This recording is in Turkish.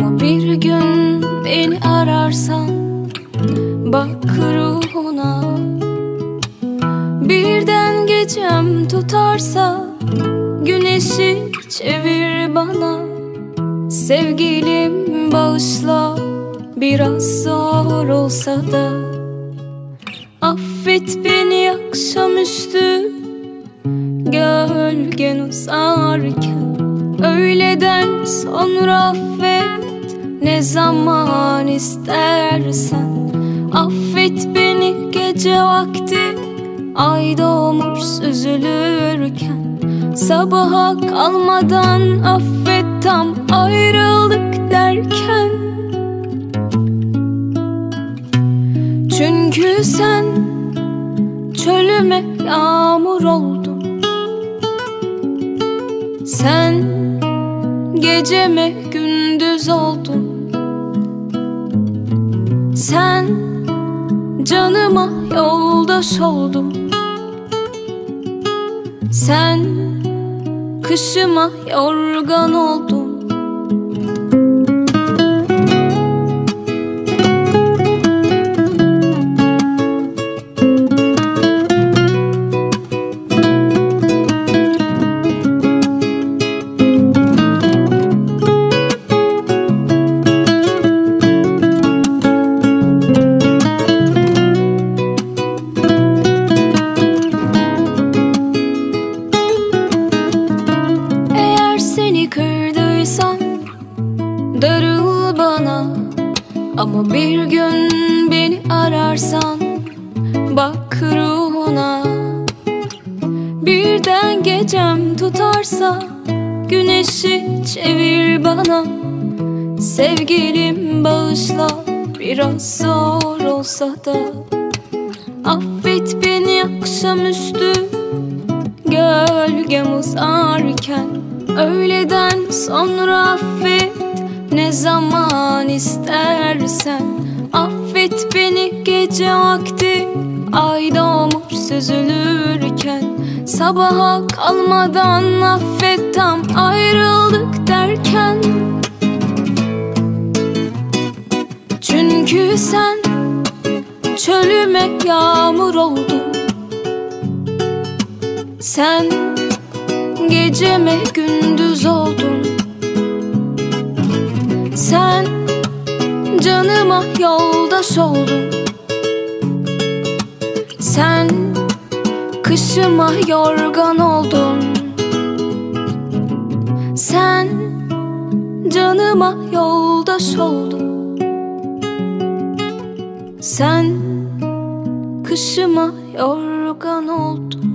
Ama bir gün beni ararsan bak ruhuna. Birden gecem tutarsa güneşi çevir bana. Sevgilim bağışla biraz zor olsa da. Affet beni akşamüstü Gölgen uzarken. Öğleden sonra affet Ne zaman istersen. Affet beni gece vakti. Ay doğmuş süzülürken. Sabaha kalmadan affet tam ayrıldık derken. Çünkü sen çölüme yağmur oldun. Sen geceme gündüz oldun Sen canıma yoldaş oldun. Sen kışıma yorgan oldun bana. Ama bir gün beni ararsan bak ruhuna. Birden gecem tutarsa güneşi çevir bana. Sevgilim bağışla biraz zor olsa da. Affet beni akşamüstü Gölgem uzarken. Öğleden sonra affet Ne zaman istersen Affet beni gece vakti. Ay doğmuş süzülürken Sabaha kalmadan affet tam ayrıldık derken. Çünkü sen çölüme yağmur oldun. Sen geceme gündüz oldun canıma yoldaş oldun Sen kışıma yorgan oldun. Sen canıma yoldaş oldun. Sen kışıma yorgan oldun